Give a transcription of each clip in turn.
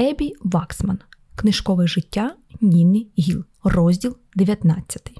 Ебі Ваксман. Книжкове життя Ніни Гіл, розділ 19,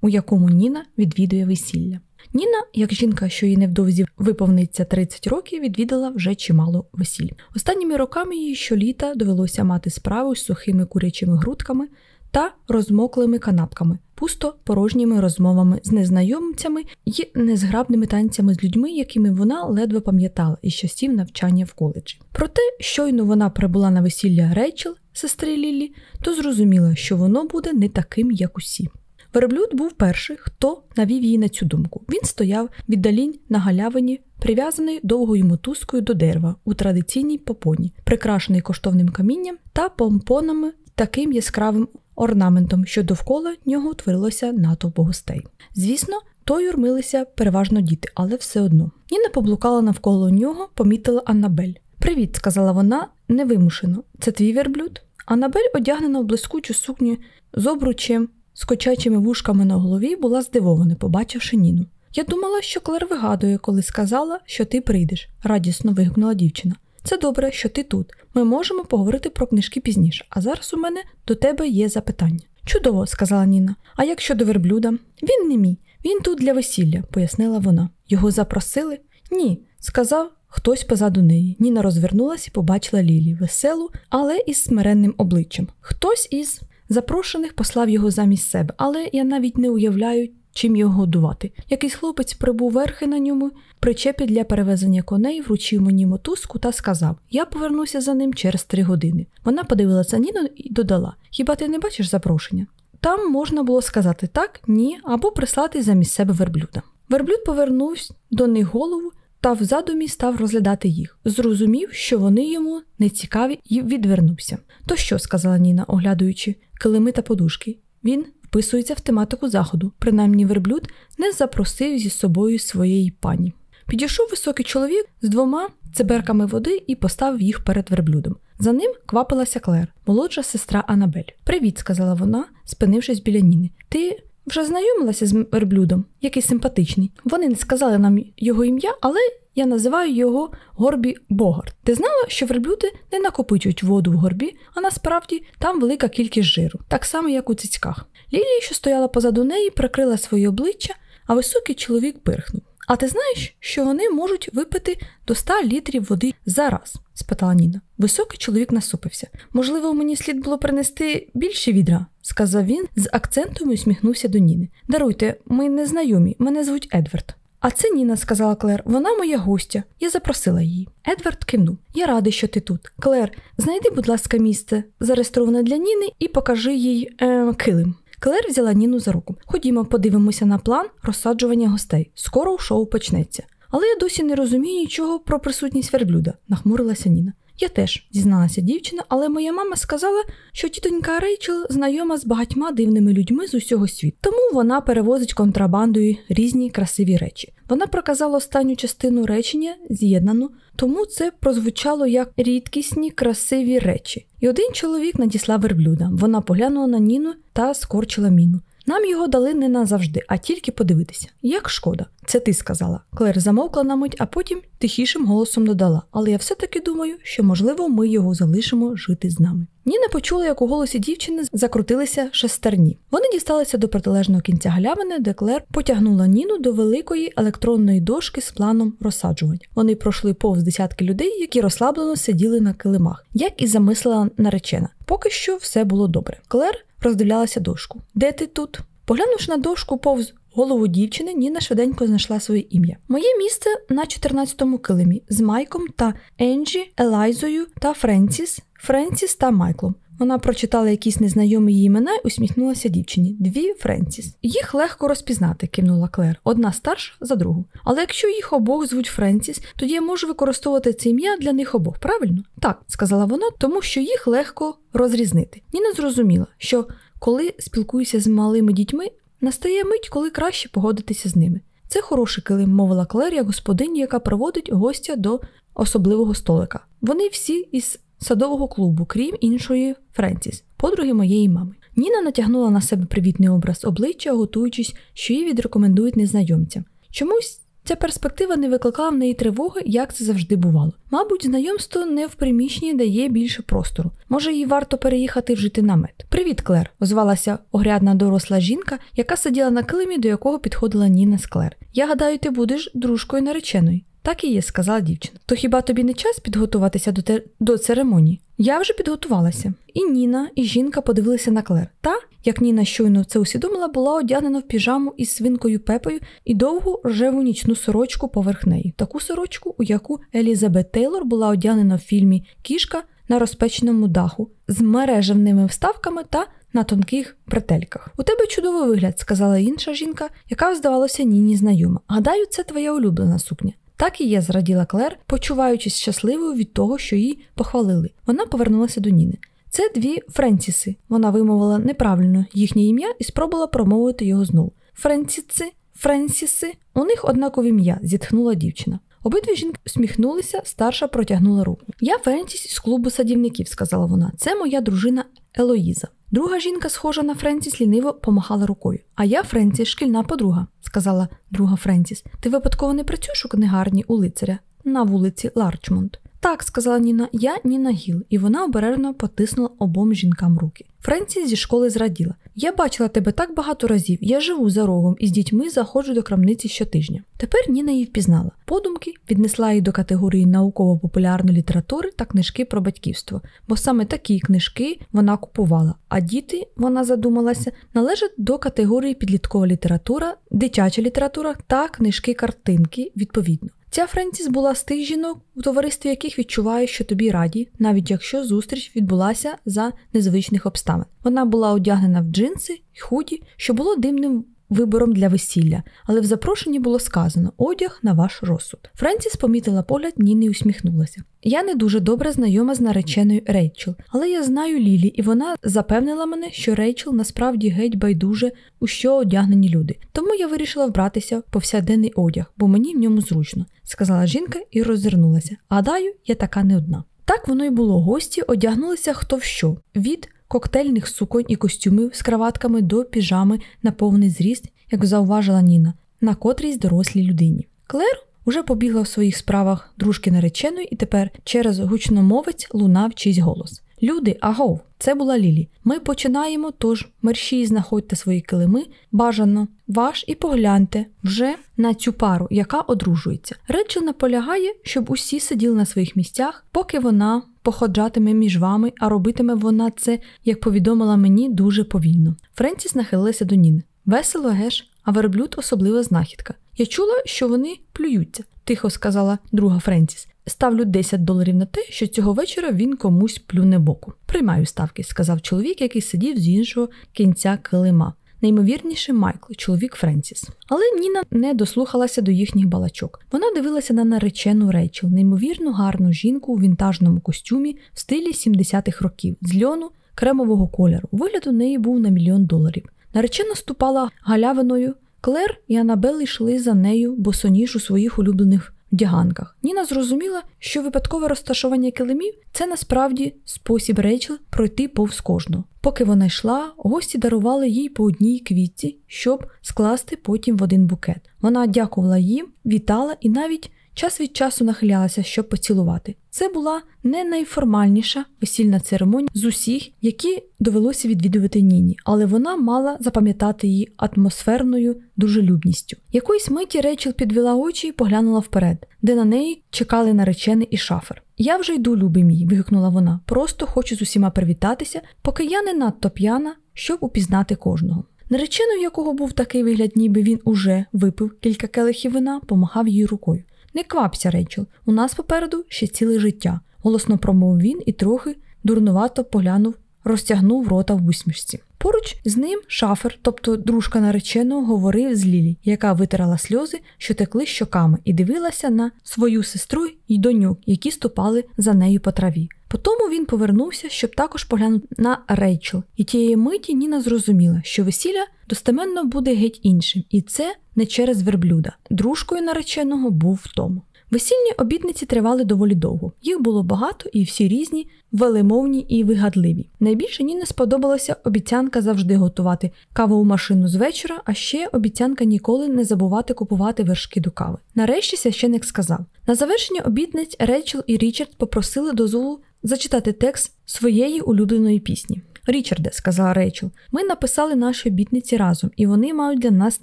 у якому Ніна відвідує весілля. Ніна, як жінка, що їй невдовзі виповниться 30 років, відвідала вже чимало весіль. Останніми роками їй щоліта довелося мати справу з сухими курячими грудками та розмоклими канапками, пусто порожніми розмовами з незнайомцями і незграбними танцями з людьми, якими вона ледве пам'ятала із часів навчання в коледжі. Проте, щойно вона прибула на весілля Рейчел, сестри Лілі, то зрозуміла, що воно буде не таким, як усі. Верблюд був перший, хто навів її на цю думку. Він стояв віддалінь на галявині, прив'язаний довгою мотузкою до дерева у традиційній попоні, прикрашений коштовним камінням та помпонами таким яскравим орнаментом, що довкола нього утворилося натовп гостей. Звісно, то юрмилися переважно діти, але все одно. Ніна поблукала навколо нього, помітила Аннабель. Привіт, сказала вона невимушено. Це твій верблюд? Аннабель, одягнена в блискучу сукню з обручем, з кочачими вушками на голові, була здивована, побачивши Ніну. Я думала, що Клер вигадує, коли сказала, що ти прийдеш, радісно вигукнула дівчина. Це добре, що ти тут. Ми можемо поговорити про книжки пізніше, а зараз у мене до тебе є запитання. Чудово, сказала Ніна. А як щодо верблюда? Він не мій, він тут для весілля, пояснила вона. Його запросили? Ні, сказав хтось позаду неї. Ніна розвернулася і побачила Лілі, веселу, але із смиренним обличчям. Хтось із запрошених послав його замість себе, але я навіть не уявляю, чим його годувати. Якийсь хлопець прибув верхи на ньому, причепі для перевезення коней, вручив мені мотузку та сказав: Я повернуся за ним через три години. Вона подивилася Ніну і додала: Хіба ти не бачиш запрошення? Там можна було сказати так, ні, або прислати замість себе верблюда. Верблюд повернувся до них голову та в задумі став розглядати їх. Зрозумів, що вони йому не цікаві, і відвернувся. То що, сказала Ніна, оглядуючи килими та подушки. Він вписується в тематику заходу, принаймні верблюд не запросив зі собою своєї пані. Підійшов високий чоловік з двома циберками води і поставив їх перед верблюдом. За ним квапилася Клер, молодша сестра Анабель. Привіт, сказала вона, спинившись біля Ніни. Ти вже знайомилася з верблюдом, який симпатичний. Вони не сказали нам його ім'я, але я називаю його горбі Богарт. Ти знала, що верблюди не накопичують воду в горбі, а насправді там велика кількість жиру, так само, як у цицьках. Лілія, що стояла позаду неї, прикрила своє обличчя, а високий чоловік пирхнув. А ти знаєш, що вони можуть випити до 100 літрів води зараз? спитала Ніна. Високий чоловік насупився. Можливо, мені слід було принести більше відра, сказав він з акцентом і усміхнувся до Ніни. Даруйте, ми не знайомі, мене звуть Едвард. А це Ніна, сказала Клер, вона моя гостя. Я запросила її. Едвард кивнув. Я радий, що ти тут. Клер, знайди, будь ласка, місце, зареєстроване для Ніни, і покажи їй е, килим. Клер взяла Ніну за руку. Ходімо, подивимося на план розсаджування гостей. Скоро шоу почнеться. Але я досі не розумію нічого про присутність верблюда, нахмурилася Ніна. Я теж, зізналася дівчина, але моя мама сказала, що тітонька Рейчел знайома з багатьма дивними людьми з усього світу, тому вона перевозить контрабандою різні красиві речі. Вона проказала останню частину речення з'єднану, тому це прозвучало як рідкісні красиві речі. І один чоловік надіслав верблюда. Вона поглянула на Ніну та скорчила міну. Нам його дали не назавжди, а тільки подивитися. Як шкода, це ти сказала. Клер замовкла на мить, а потім тихішим голосом додала. Але я все-таки думаю, що, можливо, ми його залишимо жити з нами. Ніна почула, як у голосі дівчини закрутилися шестерні. Вони дісталися до протилежного кінця галявини, де Клер потягнула Ніну до великої електронної дошки з планом розсаджувань. Вони пройшли повз десятки людей, які розслаблено сиділи на килимах, як і замислила наречена. Поки що все було добре. Клер роздивлялася дошку. Де ти тут? Поглянувши на дошку повз голову дівчини, Ніна швиденько знайшла своє ім'я. Моє місце на 14-му килимі з Майком та Енджі, Елайзою та Френсіс, Френсіс та Майклом. Вона прочитала якісь незнайомі її імена і усміхнулася дівчині. Дві Френсіс. Їх легко розпізнати, кивнула Клер. Одна старша за другу. Але якщо їх обох звуть Френсіс, тоді я можу використовувати це ім'я для них обох, правильно? Так, сказала вона, тому що їх легко розрізнити. Ніна зрозуміла, що коли спілкуюся з малими дітьми, настає мить, коли краще погодитися з ними. Це хороший килим, мовила Клер, як господиня, яка проводить гостя до особливого столика. Вони всі із садового клубу, крім іншої Френсіс, подруги моєї мами. Ніна натягнула на себе привітний образ обличчя, готуючись, що її відрекомендують незнайомцям. Чомусь Ця перспектива не викликала в неї тривоги, як це завжди бувало. Мабуть, знайомство не в приміщенні дає більше простору. Може, їй варто переїхати вжити намет. Привіт, Клер, озвалася огрядна доросла жінка, яка сиділа на килимі, до якого підходила Ніна з Клер. Я гадаю, ти будеш дружкою нареченої. Так і є, сказала дівчина. То хіба тобі не час підготуватися до те... до церемонії? Я вже підготувалася. І Ніна, і жінка подивилися на Клер. Та, як Ніна щойно це усвідомила, була одягнена в піжаму із свинкою пепою і довгу рожеву нічну сорочку поверх неї. Таку сорочку, у яку Елізабет Тейлор була одягнена в фільмі Кішка на розпеченому даху з мережевними вставками та на тонких бретельках. У тебе чудовий вигляд, сказала інша жінка, яка здавалося Ніні знайома. Гадаю, це твоя улюблена сукня. Так і є, зраділа Клер, почуваючись щасливою від того, що її похвалили. Вона повернулася до Ніни. Це дві Френсіси. Вона вимовила неправильно їхнє ім'я і спробувала промовити його знову. Френсіси, Френсіси, у них однакові ім'я, зітхнула дівчина. Обидві жінки усміхнулися, старша протягнула руку. Я Френсіс із клубу садівників, сказала вона. Це моя дружина Елоїза. Друга жінка, схожа на Френсіс, ліниво помахала рукою. А я Френсіс, шкільна подруга, сказала друга Френсіс. Ти випадково не працюєш у книгарні у лицаря на вулиці Ларчмонт. Так, сказала Ніна, я Ніна Гіл, і вона обережно потиснула обом жінкам руки. Френсіс зі школи зраділа. Я бачила тебе так багато разів. Я живу за рогом і з дітьми заходжу до крамниці щотижня. Тепер Ніна її впізнала. Подумки віднесла її до категорії науково-популярної літератури та книжки про батьківство, бо саме такі книжки вона купувала. А діти, вона задумалася, належать до категорії підліткова література, дитяча література та книжки-картинки відповідно. Ця Френсіс була з тих жінок, у товаристві яких відчуває, що тобі раді, навіть якщо зустріч відбулася за незвичних обставин. Вона була одягнена в джинси й худі, що було дивним вибором для весілля, але в запрошенні було сказано одяг на ваш розсуд. Френсіс помітила погляд, Ніни і усміхнулася. Я не дуже добре знайома з нареченою Рейчел, але я знаю Лілі, і вона запевнила мене, що Рейчел насправді геть байдуже, у що одягнені люди. Тому я вирішила вбратися в повсякденний одяг, бо мені в ньому зручно, сказала жінка і роззирнулася. Гадаю, я така не одна. Так воно й було. Гості одягнулися хто в що від коктейльних суконь і костюмів з краватками до піжами на повний зріст, як зауважила Ніна, на котрійсь дорослій людині. Клер уже побігла в своїх справах дружки нареченої, і тепер через гучномовець лунав чийсь голос. Люди, агов, це була Лілі. Ми починаємо, тож мерщій знаходьте свої килими, бажано ваш і погляньте вже на цю пару, яка одружується. Речел наполягає, щоб усі сиділи на своїх місцях, поки вона походжатиме між вами, а робитиме вона це, як повідомила мені, дуже повільно. Френсіс нахилилася до Ніни. Весело, геш, а верблюд особлива знахідка. Я чула, що вони плюються, тихо сказала друга Френсіс. Ставлю 10 доларів на те, що цього вечора він комусь плюне боку. Приймаю ставки, сказав чоловік, який сидів з іншого кінця килима. Наймовірніше Майкл, чоловік Френсіс. Але Ніна не дослухалася до їхніх балачок. Вона дивилася на наречену Рейчел, неймовірно гарну жінку у вінтажному костюмі в стилі 70-х років, з льону кремового кольору. Вигляд у неї був на мільйон доларів. Наречена ступала галявиною. Клер і Анабел йшли за нею босоніж у своїх улюблених вдяганках. Ніна зрозуміла, що випадкове розташування килимів це насправді спосіб Рейчел пройти повз кожного. Поки вона йшла, гості дарували їй по одній квітці, щоб скласти потім в один букет. Вона дякувала їм, вітала і навіть час від часу нахилялася, щоб поцілувати. Це була не найформальніша весільна церемонія з усіх, які довелося відвідувати Ніні, але вона мала запам'ятати її атмосферною дружелюбністю. Якоїсь миті Рейчел підвела очі і поглянула вперед, де на неї чекали наречений і шафер. Я вже йду, любий мій, вигукнула вона. Просто хочу з усіма привітатися, поки я не надто п'яна, щоб упізнати кожного. Наречений, в якого був такий вигляд, ніби він уже випив кілька келихів вина, помахав їй рукою. Не квапся, Рейчел, у нас попереду ще ціле життя, голосно промовив він і трохи дурнувато поглянув, розтягнув рота в усмішці. Поруч з ним шафер, тобто дружка нареченого, говорив з Лілі, яка витирала сльози, що текли щоками, і дивилася на свою сестру й доньок, які ступали за нею по траві. Потому він повернувся, щоб також поглянути на Рейчел, і тієї миті Ніна зрозуміла, що весілля достеменно буде геть іншим, і це не через верблюда. Дружкою нареченого був Том. Весільні обітниці тривали доволі довго. Їх було багато і всі різні, велемовні і вигадливі. Найбільше Ніні сподобалася обіцянка завжди готувати кавову машину з вечора, а ще обіцянка ніколи не забувати купувати вершки до кави. Нарешті священик сказав: на завершення обітниць Рейчел і Річард попросили дозволу зачитати текст своєї улюбленої пісні. Річарде, сказала Рейчел, ми написали наші обітниці разом, і вони мають для нас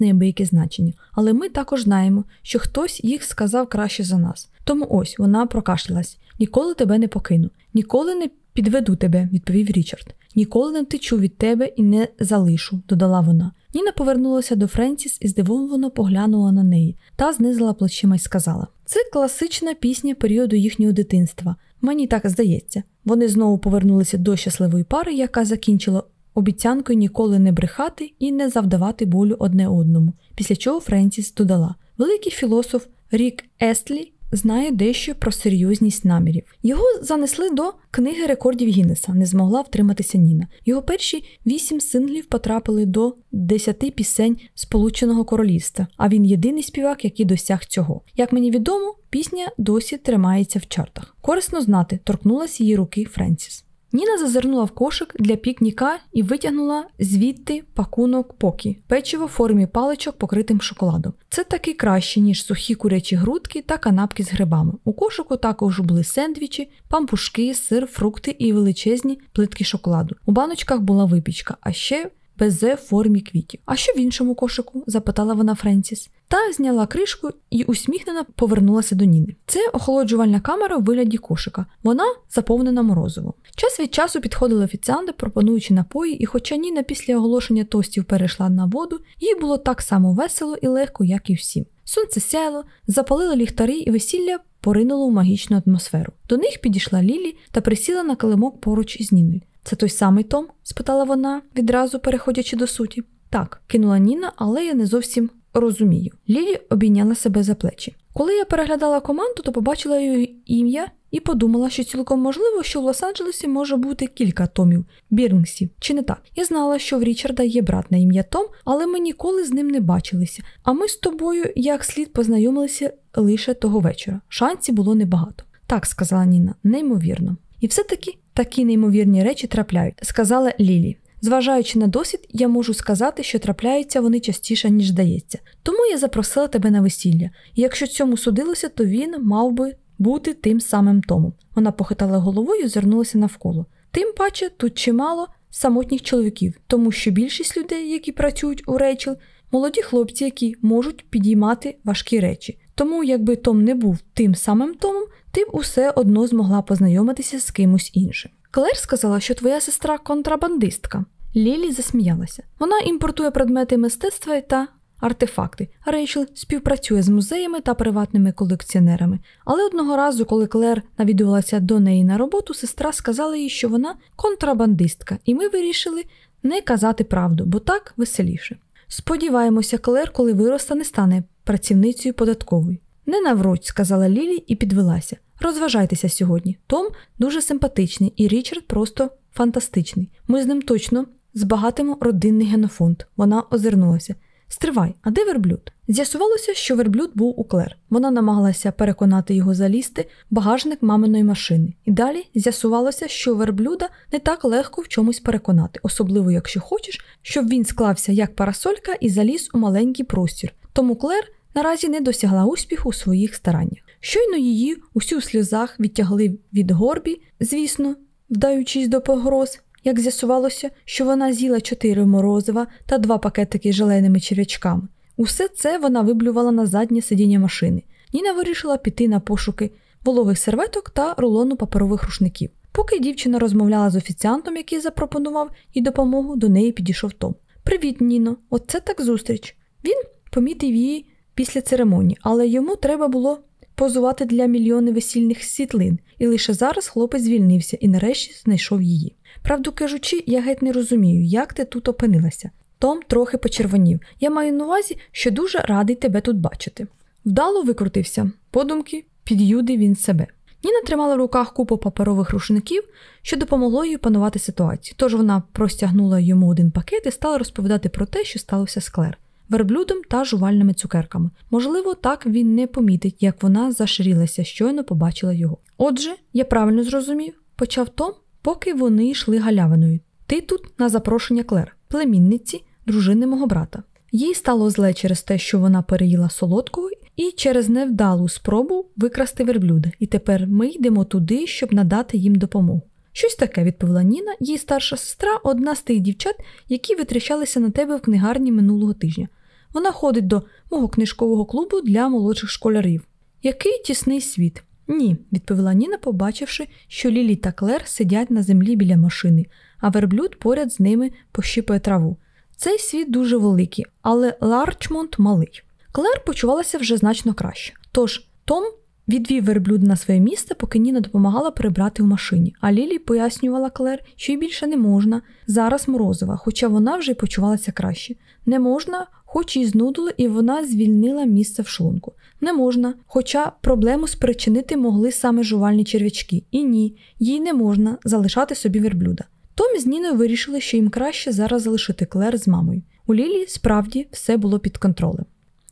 неабияке значення. Але ми також знаємо, що хтось їх сказав краще за нас. Тому ось вона прокашлялась. Ніколи тебе не покину, ніколи не підведу тебе, відповів Річард. Ніколи не втечу від тебе і не залишу, додала вона. Ніна повернулася до Френсіс і здивовано поглянула на неї та знизила плечима й сказала: Це класична пісня періоду їхнього дитинства. Мені так здається. Вони знову повернулися до щасливої пари, яка закінчила обіцянкою ніколи не брехати і не завдавати болю одне одному. Після чого Френсіс додала: Великий філософ Рік Естлі знає дещо про серйозність намірів. Його занесли до книги рекордів Гіннеса, не змогла втриматися Ніна. Його перші вісім синглів потрапили до десяти пісень Сполученого Королівства, а він єдиний співак, який досяг цього. Як мені відомо, пісня досі тримається в чартах. Корисно знати, торкнулася її руки Френсіс. Ніна зазирнула в кошик для пікніка і витягнула звідти пакунок покі, печиво в формі паличок, покритим шоколадом. Це таки краще, ніж сухі курячі грудки та канапки з грибами. У кошику також були сендвічі, пампушки, сир, фрукти і величезні плитки шоколаду. У баночках була випічка, а ще безе в формі квітів. А що в іншому кошику? запитала вона Френсіс. Та зняла кришку і усміхнена повернулася до Ніни. Це охолоджувальна камера у вигляді кошика. Вона заповнена морозивом. Час від часу підходили офіціанти, пропонуючи напої, і хоча Ніна після оголошення тостів перейшла на воду, їй було так само весело і легко, як і всім. Сонце сяло, запалило ліхтарі і весілля поринуло в магічну атмосферу. До них підійшла Лілі та присіла на килимок поруч із Ніною. Це той самий Том? спитала вона, відразу переходячи до суті. Так, кинула Ніна, але я не зовсім розумію. Лілі обійняла себе за плечі. Коли я переглядала команду, то побачила її ім'я і подумала, що цілком можливо, що в Лос-Анджелесі може бути кілька Томів, Бірнгсів, чи не так? Я знала, що в Річарда є брат на ім'я Том, але ми ніколи з ним не бачилися. А ми з тобою, як слід, познайомилися лише того вечора. Шансів було небагато. Так, сказала Ніна, неймовірно. І все-таки такі неймовірні речі трапляють, сказала Лілі. Зважаючи на досвід, я можу сказати, що трапляються вони частіше, ніж здається. Тому я запросила тебе на весілля, і якщо цьому судилося, то він мав би бути тим самим Томом. Вона похитала головою і звернулася навколо. Тим паче тут чимало самотніх чоловіків, тому що більшість людей, які працюють у Рейчел, молоді хлопці, які можуть підіймати важкі речі. Тому, якби Том не був тим самим Томом, ти б усе одно змогла познайомитися з кимось іншим. Клер сказала, що твоя сестра контрабандистка. Лілі засміялася. Вона імпортує предмети мистецтва та артефакти. Рейчел співпрацює з музеями та приватними колекціонерами. Але одного разу, коли Клер навідувалася до неї на роботу, сестра сказала їй, що вона контрабандистка, і ми вирішили не казати правду, бо так веселіше. Сподіваємося, Клер, коли виросте, не стане працівницею податкової. Не навруть, сказала Лілі і підвелася. Розважайтеся сьогодні. Том дуже симпатичний, і Річард просто фантастичний. Ми з ним точно збагатимо родинний генофонд. Вона озирнулася. Стривай, а де верблюд? З'ясувалося, що верблюд був у Клер. Вона намагалася переконати його залізти багажник маминої машини. І далі з'ясувалося, що верблюда не так легко в чомусь переконати, особливо якщо хочеш, щоб він склався як парасолька і заліз у маленький простір. Тому Клер наразі не досягла успіху у своїх стараннях. Щойно її усю сльозах відтягли від горбі, звісно, вдаючись до погроз. Як з'ясувалося, що вона з'їла чотири морозива та два пакетики з желейними черв'ячками. Усе це вона виблювала на заднє сидіння машини. Ніна вирішила піти на пошуки вологих серветок та рулону паперових рушників. Поки дівчина розмовляла з офіціантом, який запропонував їй допомогу, до неї підійшов Том. Привіт, Ніно, оце так зустріч. Він помітив її після церемонії, але йому треба було позувати для мільйони весільних світлин, і лише зараз хлопець звільнився і нарешті знайшов її. Правду кажучи, я геть не розумію, як ти тут опинилася. Том трохи почервонів. Я маю на увазі, що дуже радий тебе тут бачити. Вдало викрутився, подумки, під'юдив він себе. Ніна тримала в руках купу паперових рушників, що допомогло їй панувати ситуацію. Тож вона простягнула йому один пакет і стала розповідати про те, що сталося з Клер. Верблюдом та жувальними цукерками. Можливо, так він не помітить, як вона заширілася, щойно побачила його. Отже, я правильно зрозумів, почав Том, поки вони йшли галявиною. Ти тут на запрошення Клер, племінниці, дружини мого брата. Їй стало зле через те, що вона переїла солодкого, і через невдалу спробу викрасти верблюда. І тепер ми йдемо туди, щоб надати їм допомогу. Щось таке, відповіла Ніна, її старша сестра одна з тих дівчат, які витріщалися на тебе в книгарні минулого тижня. Вона ходить до мого книжкового клубу для молодших школярів. Який тісний світ? Ні, відповіла Ніна, побачивши, що Лілі та Клер сидять на землі біля машини, а верблюд поряд з ними пощипує траву. Цей світ дуже великий, але Ларчмонт малий. Клер почувалася вже значно краще. Тож Том відвів верблюд на своє місце, поки Ніна допомагала прибрати в машині, а Лілі пояснювала Клер, що їй більше не можна, зараз морозива, хоча вона вже й почувалася краще. Не можна, хоч їй знудило, і вона звільнила місце в шлунку. Не можна, хоча проблему спричинити могли саме жувальні черв'ячки. І ні, їй не можна залишати собі верблюда. Том з Ніною вирішили, що їм краще зараз залишити Клер з мамою. У Лілі справді все було під контролем.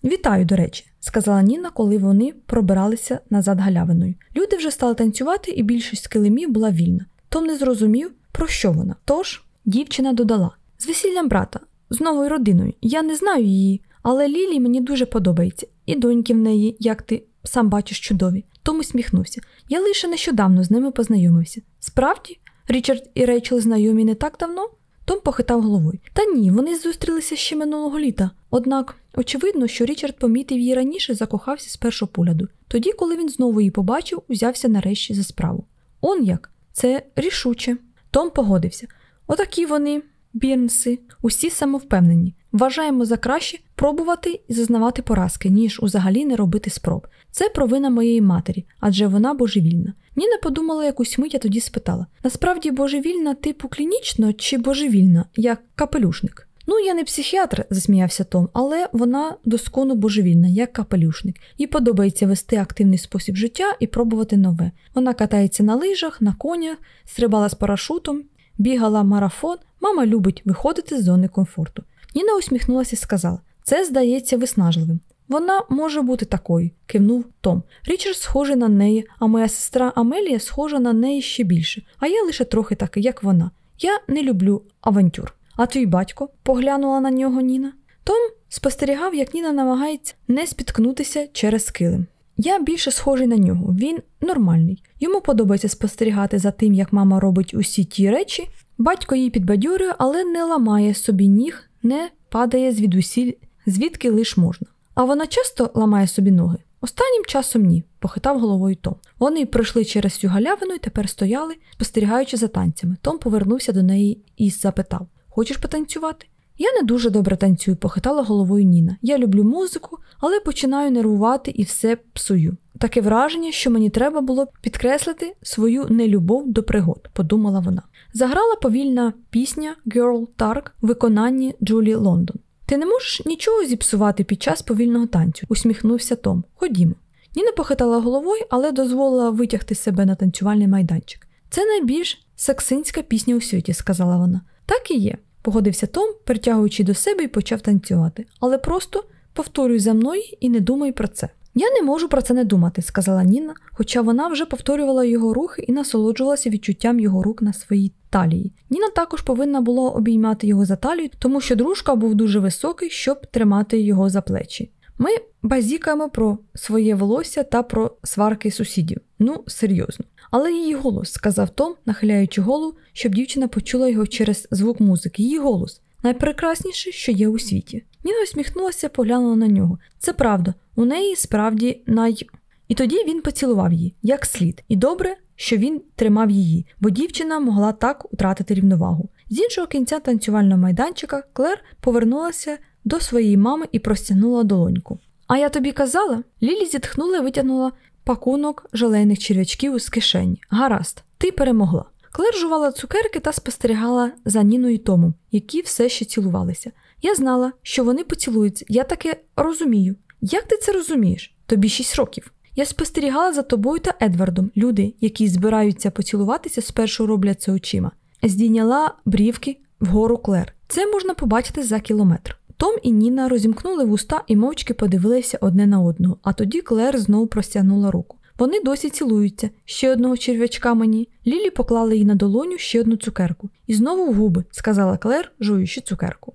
Вітаю, до речі, сказала Ніна, коли вони пробиралися назад галявиною. Люди вже стали танцювати, і більшість килимів була вільна. Том не зрозумів, про що вона. Тож дівчина додала: з весіллям брата, з новою родиною. Я не знаю її, але Лілі мені дуже подобається, і доньки в неї, як ти сам бачиш, чудові. Том усміхнувся. Я лише нещодавно з ними познайомився. Справді, Річард і Рейчел знайомі не так давно? Том похитав головою. Та ні, вони зустрілися ще минулого літа. Однак, очевидно, що Річард помітив її раніше закохався з першого погляду. Тоді, коли він знову її побачив, узявся нарешті за справу. Он як? Це рішуче. Том погодився. Отакі вони, бірнси, усі самовпевнені. Вважаємо за краще пробувати і зазнавати поразки, ніж узагалі не робити спроб. Це провина моєї матері, адже вона божевільна. Ніна подумала якусь мить, а тоді спитала: насправді божевільна, типу клінічно чи божевільна, як капелюшник? Ну, я не психіатр, засміявся Том, але вона доскону божевільна, як капелюшник. Їй подобається вести активний спосіб життя і пробувати нове. Вона катається на лижах, на конях, стрибала з парашутом, бігала марафон. Мама любить виходити з зони комфорту. Ніна усміхнулася і сказала: Це здається виснажливим. Вона може бути такою, кивнув Том. Річард схожий на неї, а моя сестра Амелія схожа на неї ще більше, а я лише трохи такий, як вона. Я не люблю авантюр. А твій батько поглянула на нього Ніна. Том спостерігав, як Ніна намагається не спіткнутися через килим. Я більше схожий на нього, він нормальний. Йому подобається спостерігати за тим, як мама робить усі ті речі. Батько її підбадьорює, але не ламає собі ніг, не падає звідусіль, звідки лиш можна. А вона часто ламає собі ноги. Останнім часом ні, похитав головою Том. Вони пройшли через цю галявину і тепер стояли, спостерігаючи за танцями. Том повернувся до неї і запитав: Хочеш потанцювати? Я не дуже добре танцюю, похитала головою Ніна. Я люблю музику, але починаю нервувати і все псую. Таке враження, що мені треба було підкреслити свою нелюбов до пригод, подумала вона. Заграла повільна пісня Girl Tark в виконанні Джулі Лондон. Ти не можеш нічого зіпсувати під час повільного танцю, усміхнувся Том. Ходімо. Ніна похитала головою, але дозволила витягти себе на танцювальний майданчик. Це найбільш саксинська пісня у світі, сказала вона. Так і є, погодився Том, притягуючи до себе і почав танцювати. Але просто повторюй за мною і не думай про це. Я не можу про це не думати, сказала Ніна, хоча вона вже повторювала його рухи і насолоджувалася відчуттям його рук на своїй талії. Ніна також повинна була обіймати його за талію, тому що дружка був дуже високий, щоб тримати його за плечі. Ми базікаємо про своє волосся та про сварки сусідів. Ну, серйозно. Але її голос, сказав Том, нахиляючи голову, щоб дівчина почула його через звук музики. Її голос найпрекрасніше, що є у світі. Ніна усміхнулася, поглянула на нього. Це правда, у неї справді най. І тоді він поцілував її, як слід, і добре, що він тримав її, бо дівчина могла так втратити рівновагу. З іншого кінця танцювального майданчика Клер повернулася до своєї мами і простягнула долоньку. А я тобі казала? Лілі зітхнула і витягнула пакунок желейних черв'ячків з кишені. Гаразд, ти перемогла. Клер жувала цукерки та спостерігала за Ніною і Томом, які все ще цілувалися. Я знала, що вони поцілуються. Я таке розумію. Як ти це розумієш? Тобі шість років. Я спостерігала за тобою та Едвардом. Люди, які збираються поцілуватися, спершу роблять це очима. Здійняла брівки вгору Клер. Це можна побачити за кілометр. Том і Ніна розімкнули вуста і мовчки подивилися одне на одного, а тоді Клер знову простягнула руку. Вони досі цілуються, ще одного черв'ячка мені. Лілі поклала їй на долоню ще одну цукерку. І знову в губи, сказала Клер, жуючи цукерку.